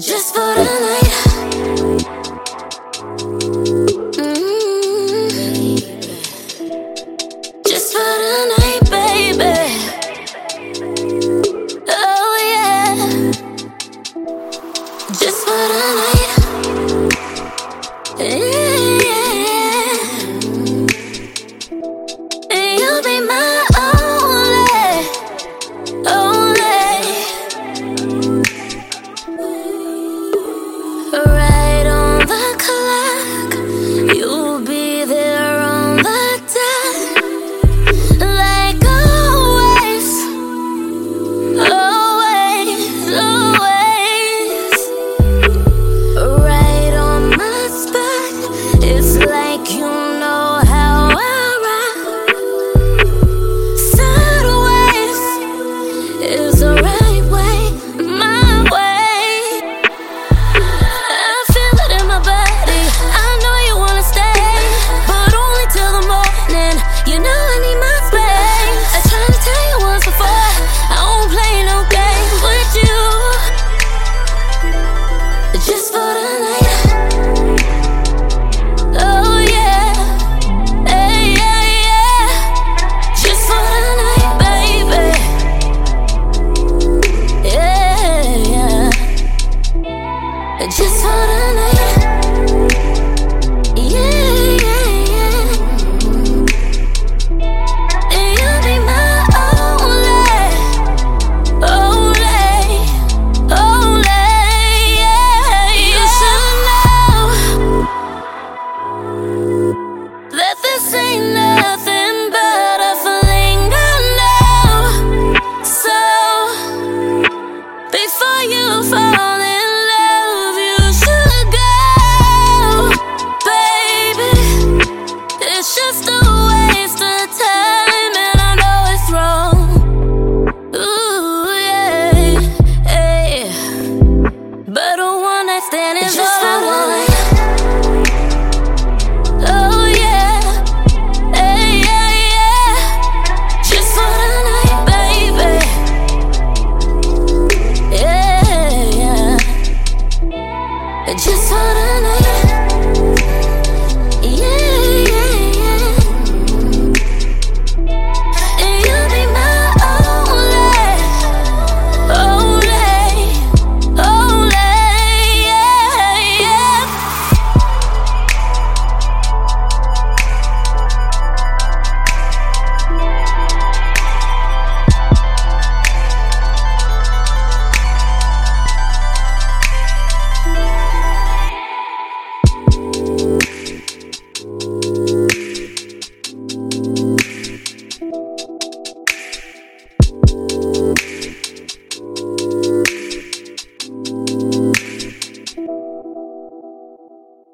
Just for the night. kiss her tonight